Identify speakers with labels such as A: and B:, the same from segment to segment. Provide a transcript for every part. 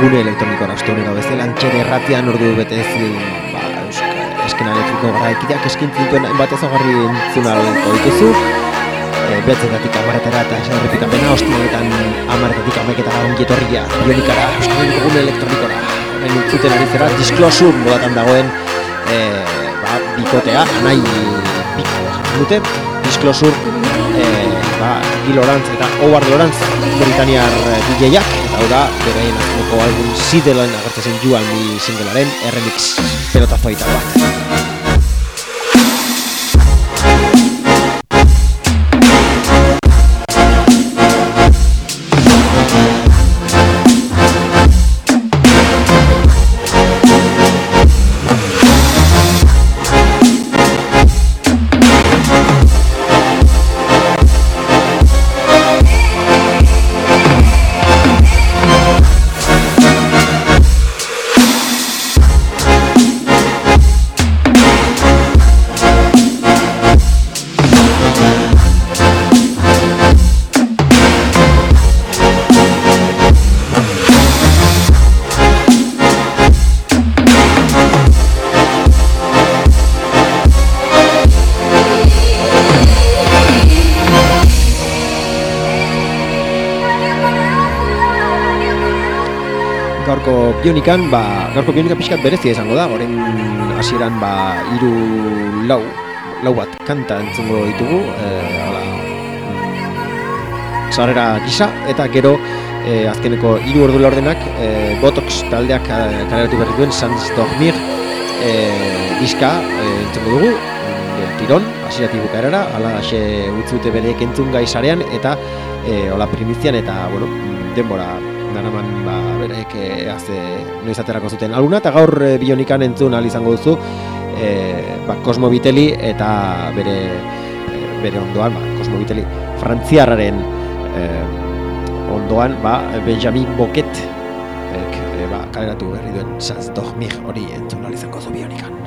A: Gune elektroniko rastonera bezala antxere erratian ordu bete ba, eskena elektriko gara ekideak eskintzen duen bat ezagarri entzuna lenko dituzu. E, behatzetatik amaretara eta esan apena hostialetan amaretetatik ameketara ongietorria bionikara euskal herriko gune elektronikora. Horren entzuten ari zera disklosur modatan dagoen e, ba, bikotea nahi biko dute. Disklosur e, ba, Gil Orantz eta Howard Orantz Britaniar eh, DJak. eta hau da, beraien azkeneko album Sideloen agertzen Juan mi singlearen remix pelotazo bat. Bionikan, ba, gaurko bionika pixkat berezia izango da, goren hasieran ba, iru lau, lau bat kanta entzungo ditugu, e, ala, zarera gisa, eta gero e, azkeneko iru ordu laurdenak, e, Botox taldeak kaleratu berri duen Sans Dormir e, diska e, entzungo dugu, e, tiron, hasierati bukaerara, ala, ase utzi dute bereek entzun gai sarean, eta e, hola primizian, eta, bueno, denbora daraman ba, berek e, azte noiz aterako zuten. Alguna eta gaur e, bionikan entzun ahal izango duzu e, ba, Cosmo Viteli eta bere bere ondoan ba, Cosmo Viteli frantziarraren e, ondoan ba, Benjamin Boket e, ba, kaleratu berri duen Sans Dormir hori entzun ahal izango zu bionikan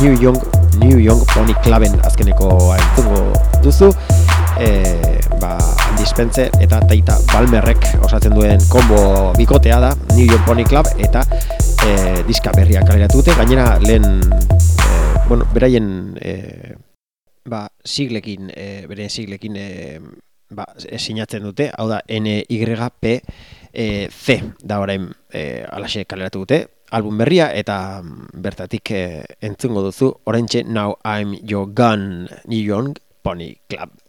A: New Young New Young Pony Cluben azkeneko entzungo duzu. E, ba, Dispense eta Taita Balmerrek osatzen duen kombo bikotea da New York Pony Club eta e, diska berriak kaleratu dute. Gainera lehen e, bueno, beraien e, ba, siglekin e, bere siglekin e, ba, sinatzen dute. Hau da NYP e, C da orain e, alaxe kaleratu dute album berria eta bertatik e, entzungo duzu oraintxe Now I'm Your Gun New York Pony Club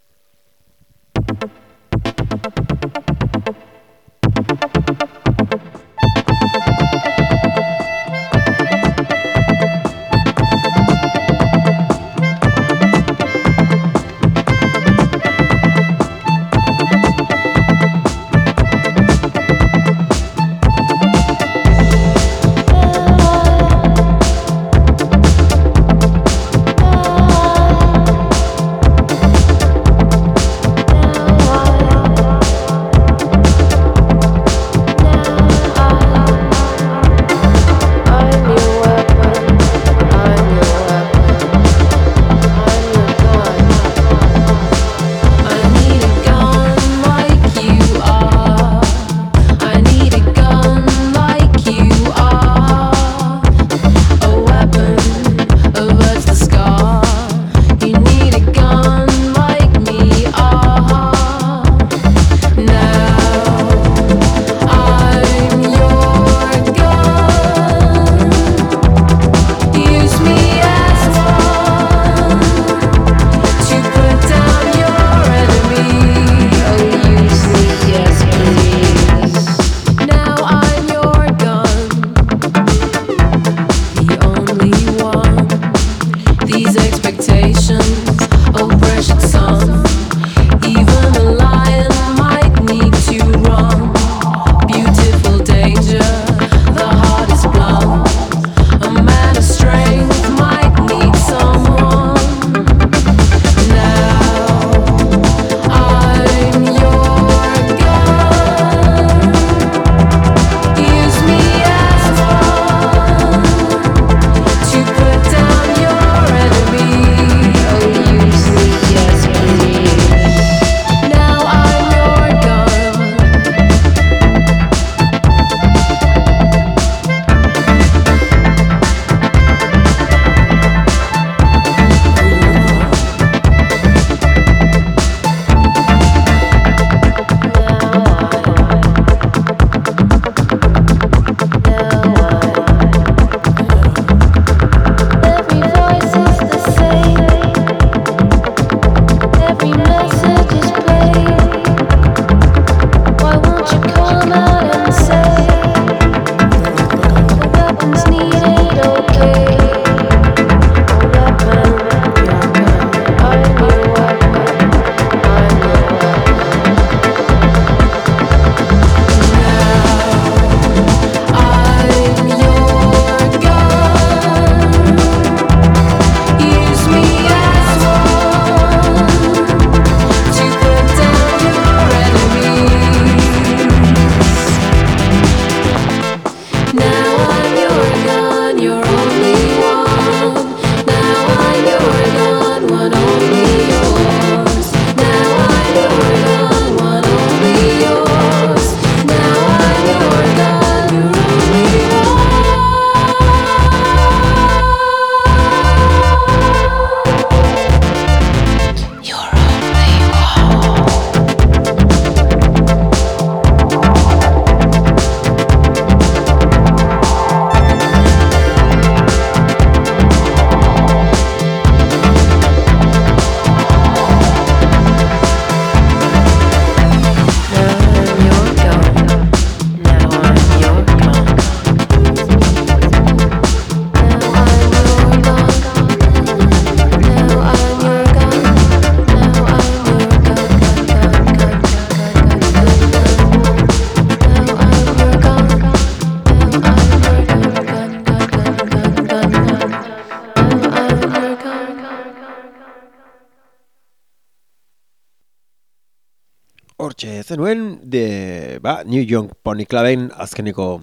A: New York Pony Cluben azkeneko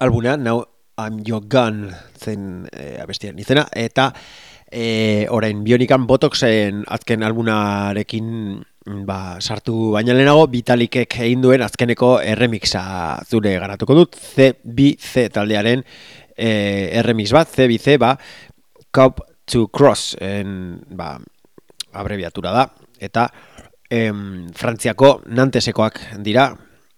A: albunean, now I'm Your Gun zen e, abestian izena, eta e, orain bionikan botoxen azken albunarekin ba, sartu baina lehenago, Vitalikek egin duen azkeneko erremixa zure garatuko dut, C-B-C taldearen e, erremix bat, C-B-C, ba, Cop to Cross, en, ba, abreviatura da, eta em, Frantziako nantesekoak dira,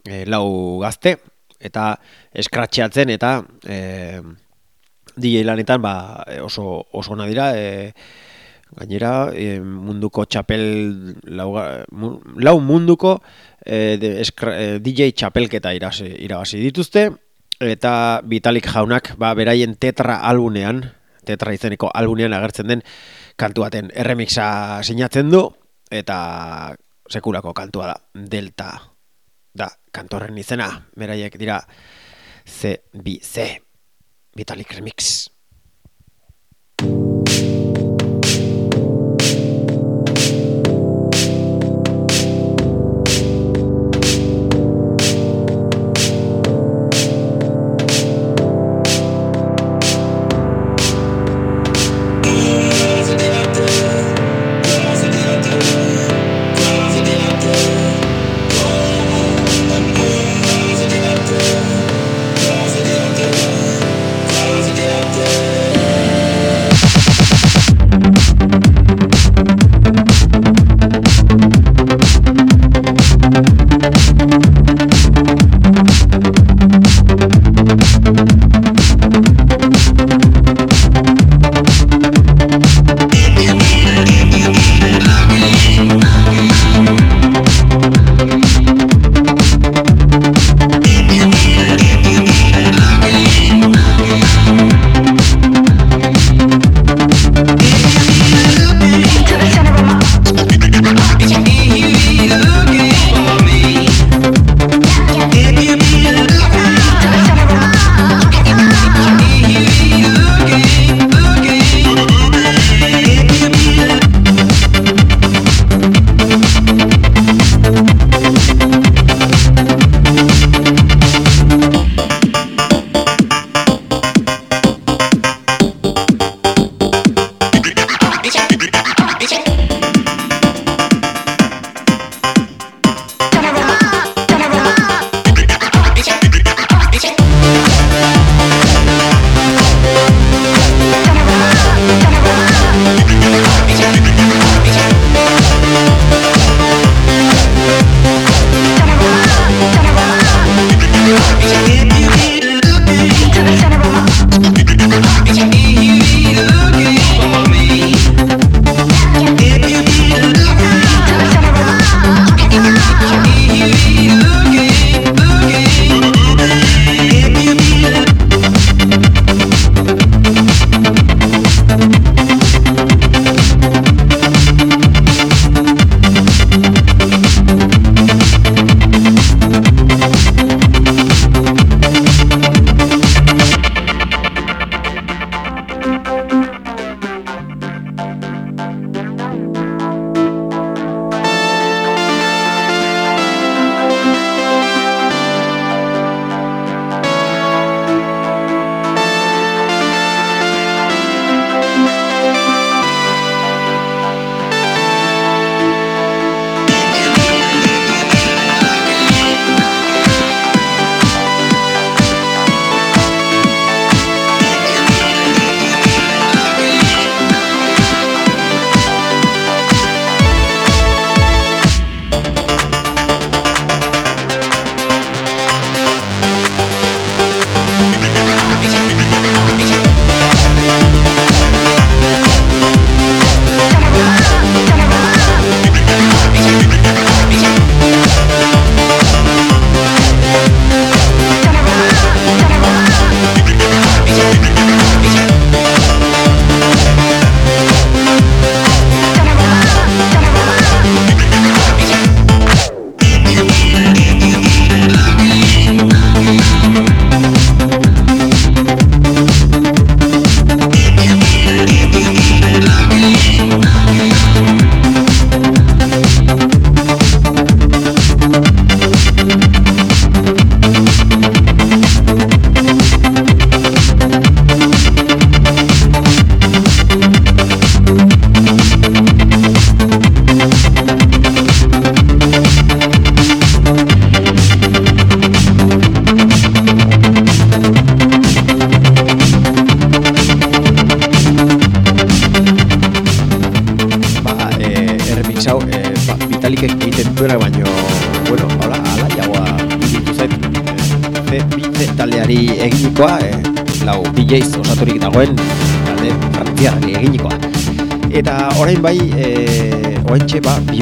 A: e, lau gazte, eta eskratxeatzen, eta e, DJ lanetan ba, oso, oso ona dira, e, gainera e, munduko txapel, lau, lau munduko e, de, eskra, e, DJ txapelketa irabazi dituzte, eta Vitalik jaunak ba, beraien tetra albunean, tetra izeneko albunean agertzen den kantu baten erremixa sinatzen du, eta sekulako kantua da, Delta da kantorren izena, beraiek dira C-B-C, Vitalik Remix.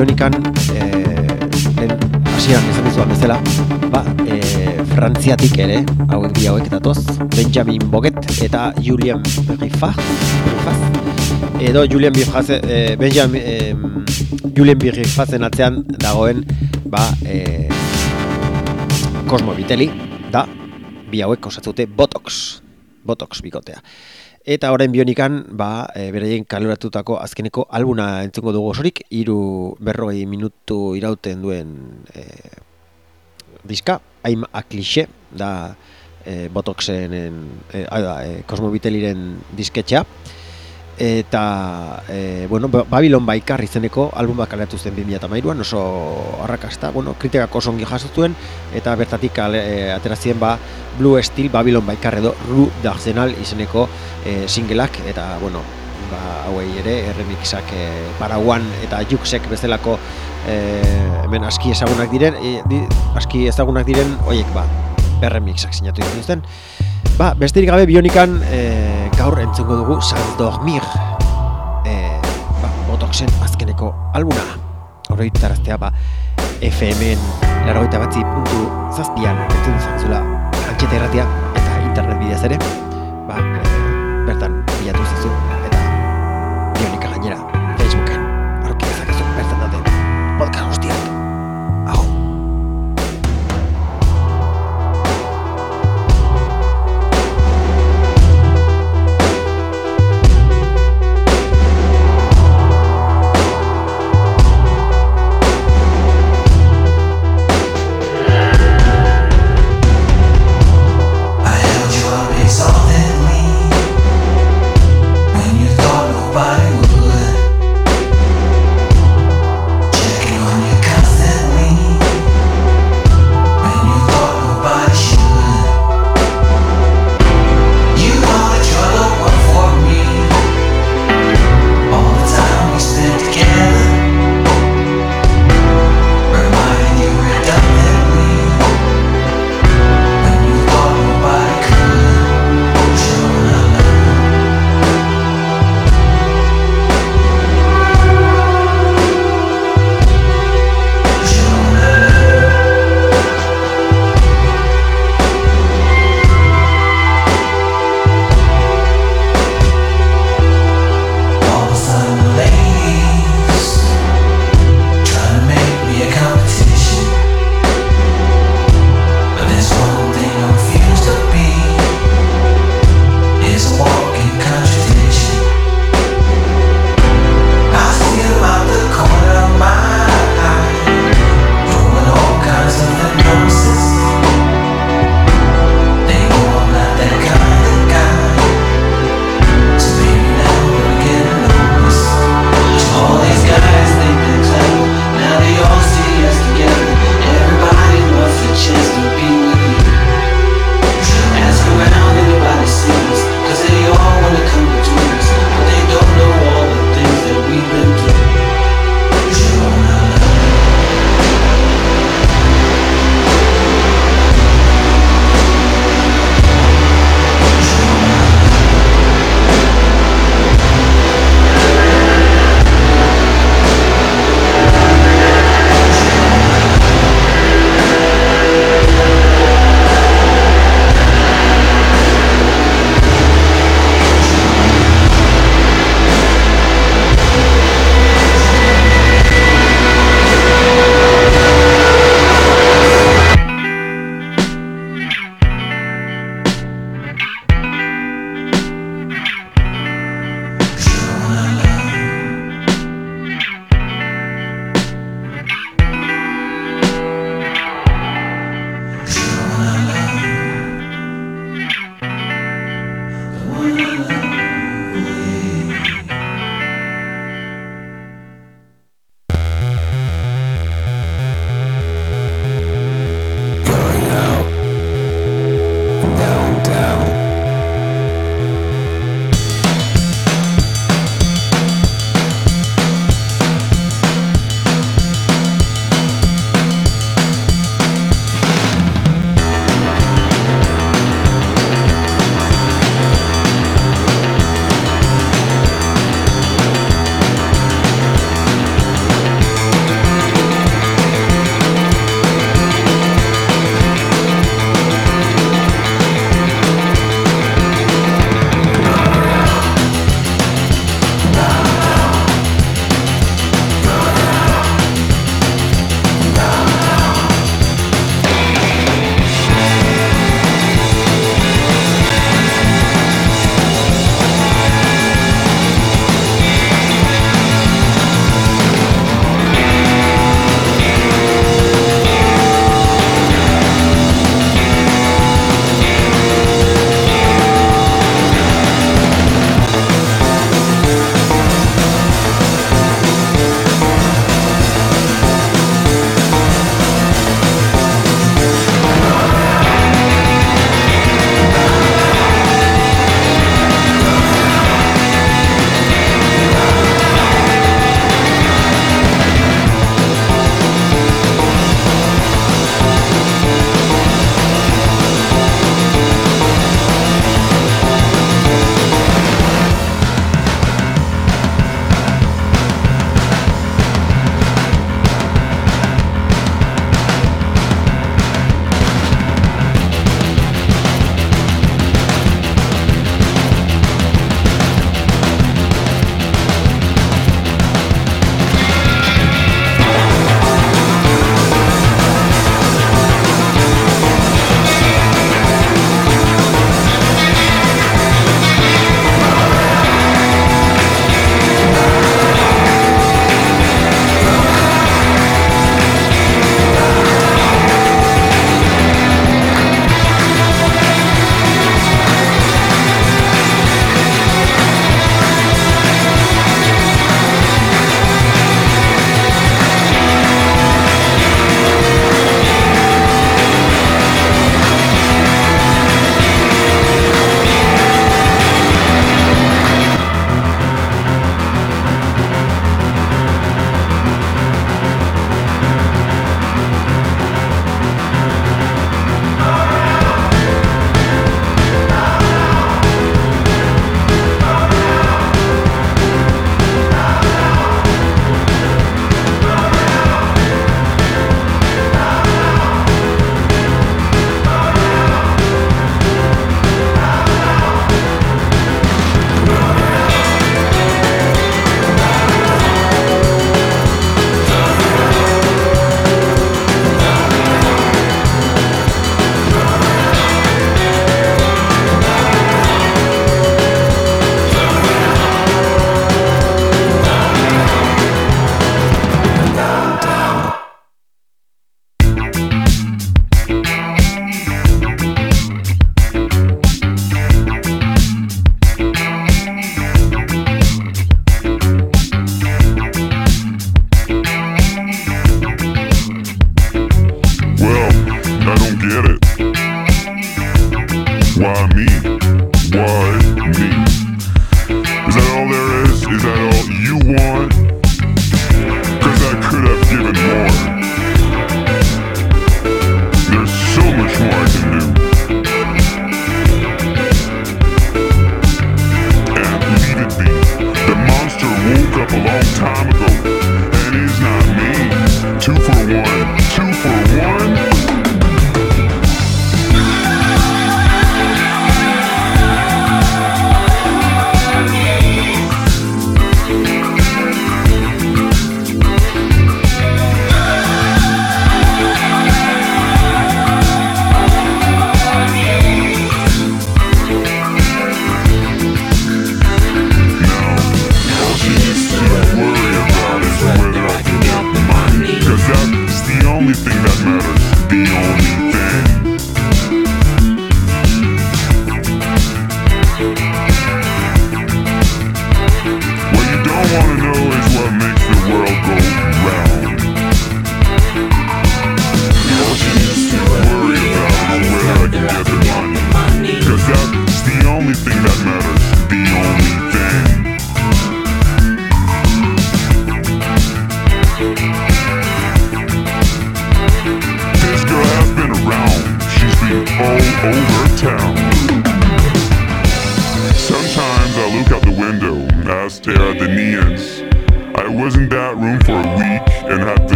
A: Bionikan e, den hasieran izan dizuan bezala ba, e, frantziatik ere hauek bi hauek datoz Benjamin Boget eta Julian Rifaz edo Julian Rifaz e, Benjamin e, Julian Rifazen atzean dagoen ba, e, Cosmo Viteli da bi hauek osatzute Botox Botox bikotea Eta orain bionikan, ba, e, beraien kaloratutako azkeneko albuna entzungo dugu osorik, iru berroi minutu irauten duen e, diska, haim aklixe, da e, Botoxen, e, e, Kosmobiteliren disketxea eta e, bueno, Babylon Baikar izeneko album kaleratu zen 2013an, oso arrakasta, bueno, kritikak oso ongi jasotuen eta bertatik e, aterazien ba Blue Steel Babylon Baikar edo Ru Darzenal izeneko e, singleak eta bueno, ba hauei ere remixak e, Paraguan eta Juxek bezalako e, hemen aski ezagunak diren, e, aski ezagunak diren hoiek ba remixak sinatu dituzten. Ba, besterik gabe bionikan e, gaur entzungo dugu Sans Dormir e, ba, Botoxen azkeneko albuna Horreitaraztea ba FM-en largoita batzi puntu zazpian entzun zantzula antxeta erratia eta internet bidez ere. Ba, e, bertan bilatu zazu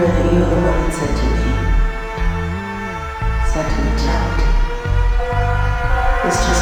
B: remember that you are the one that said to me, said to
C: me, child, it's just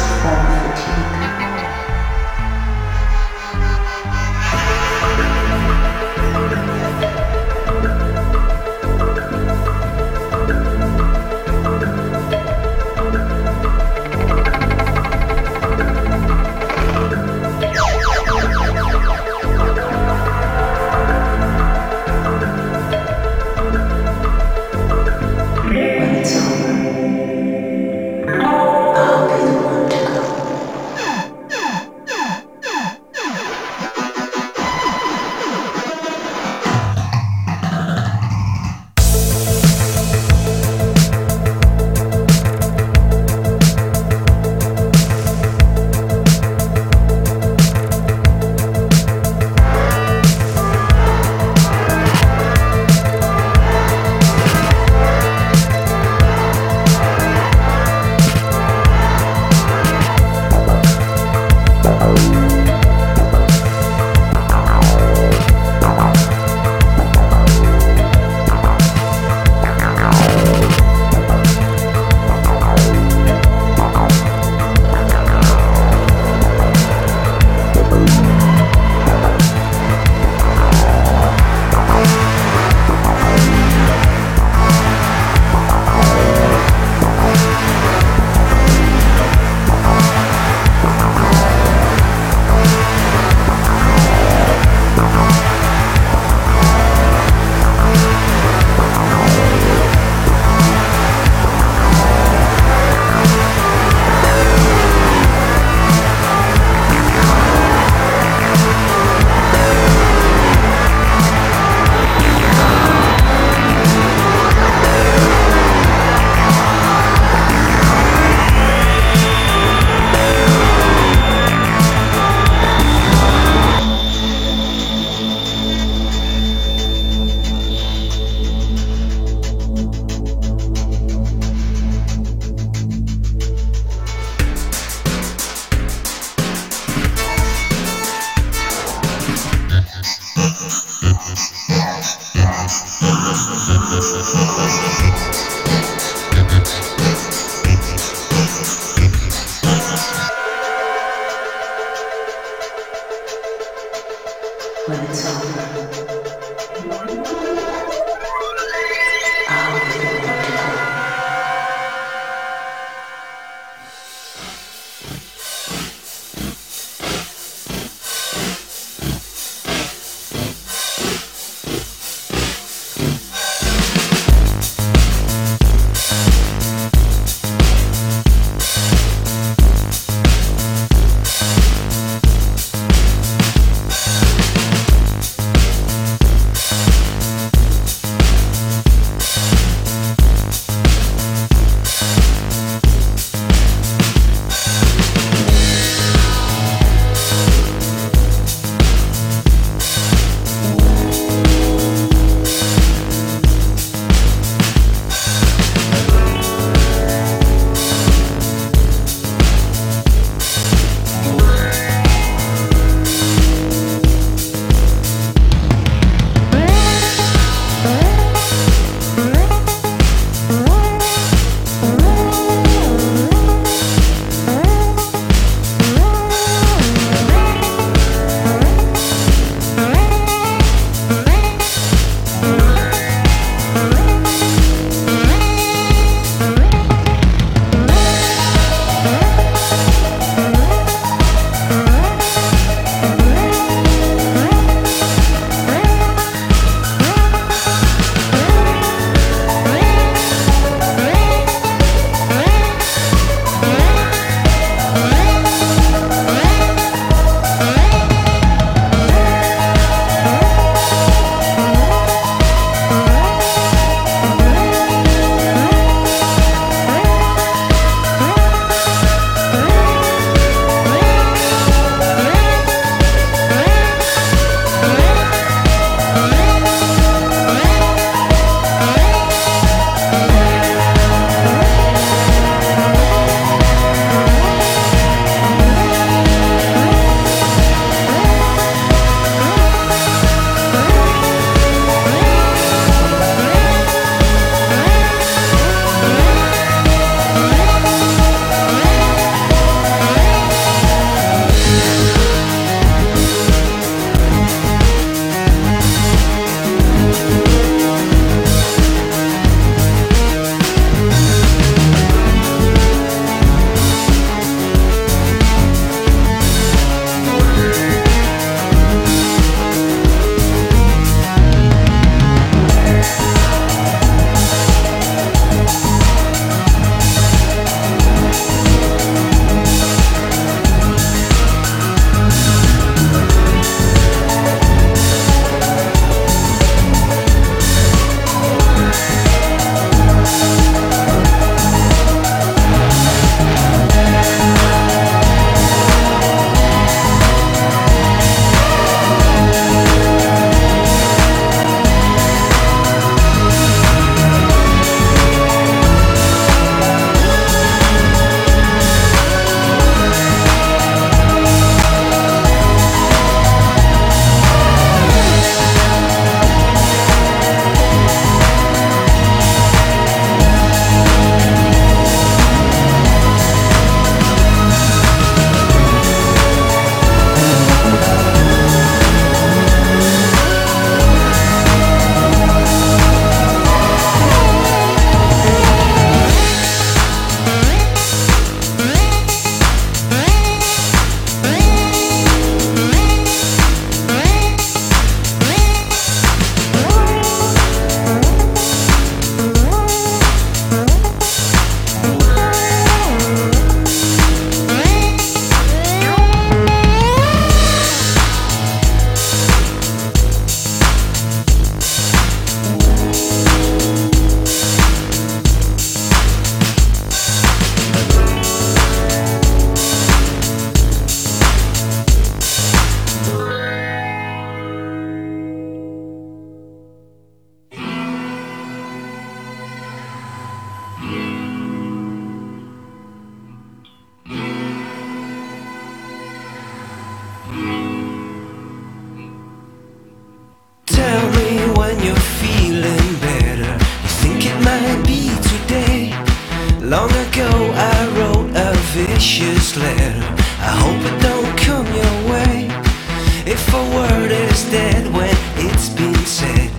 C: if a word is dead when it's been said.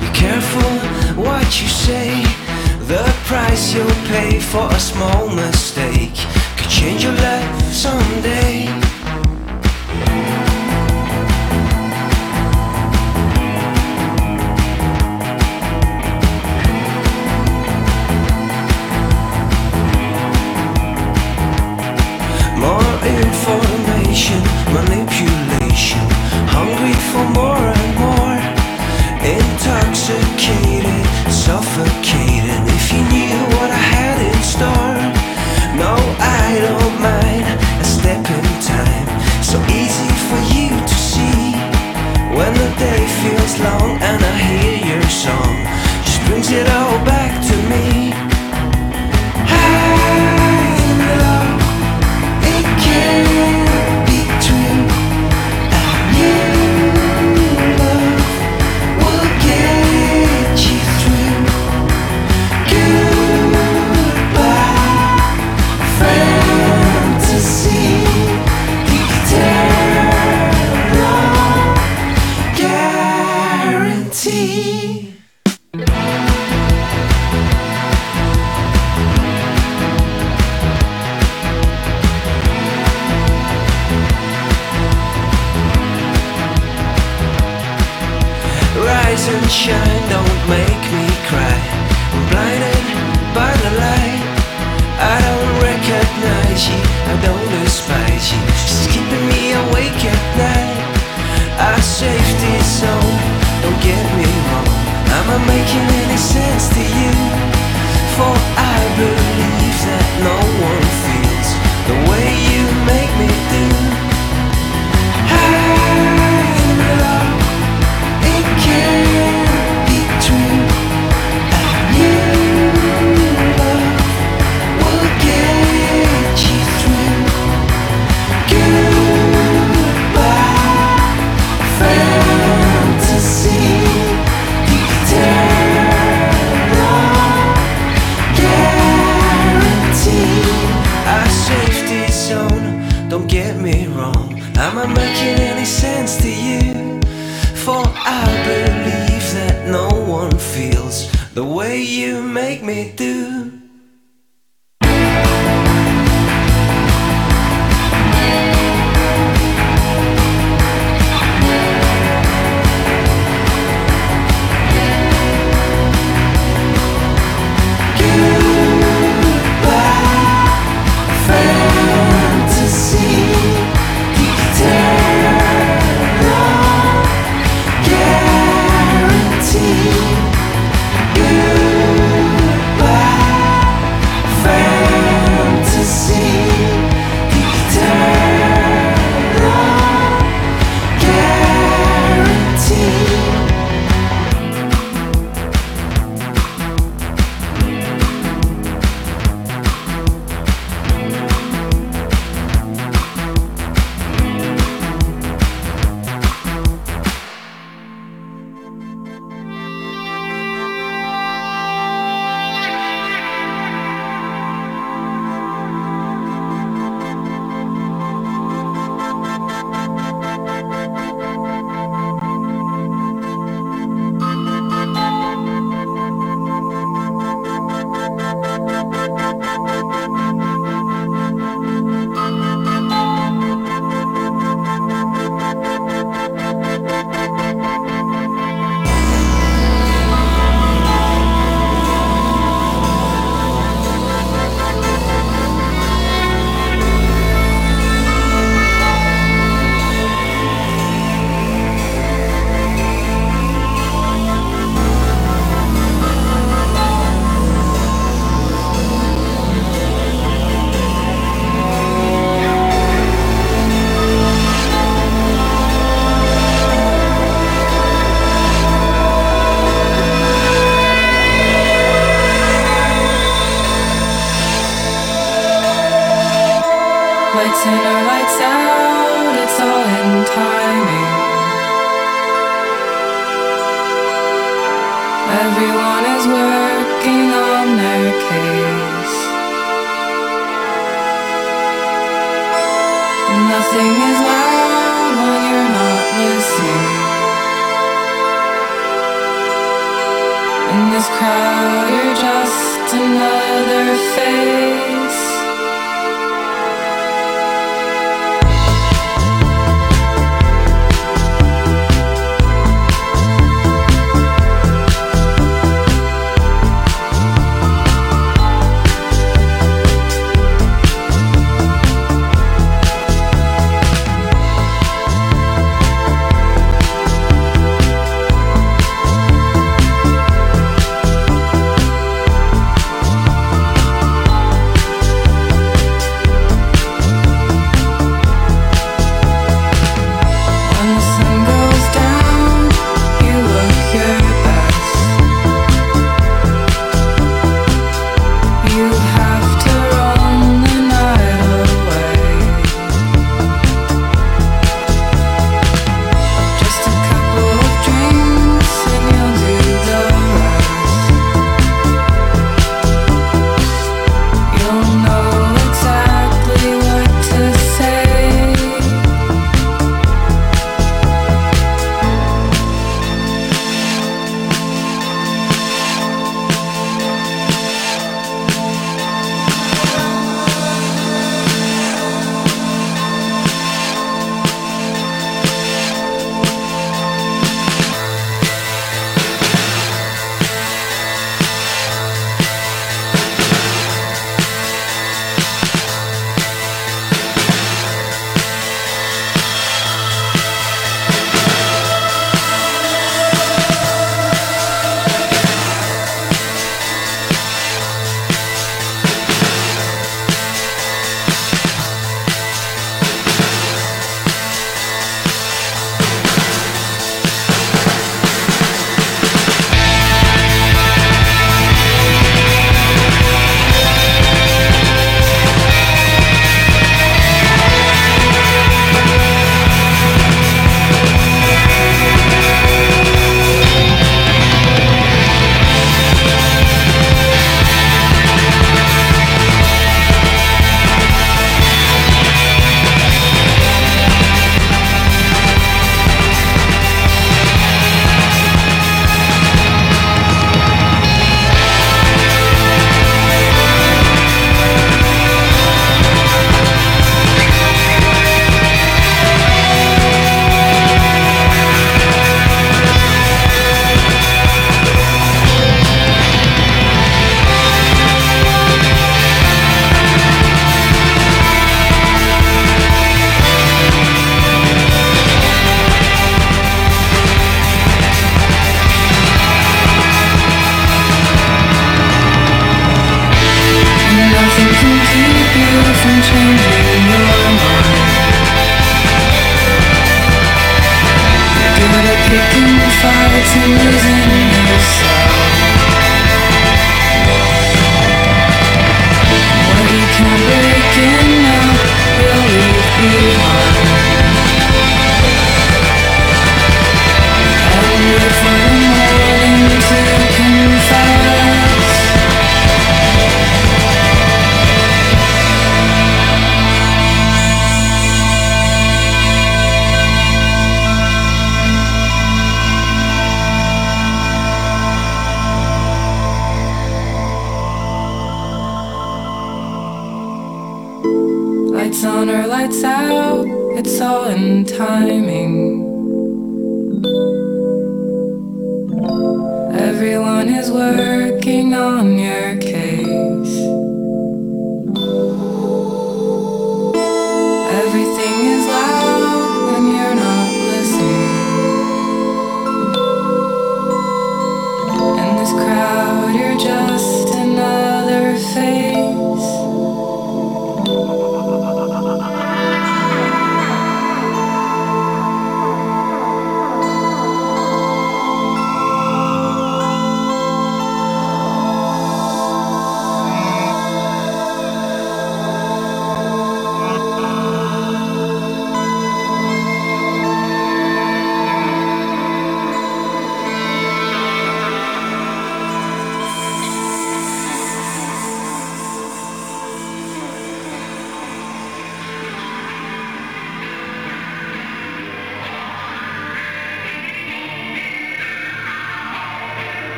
C: Be careful what you say. The price you'll pay for a small mistake could change your life someday.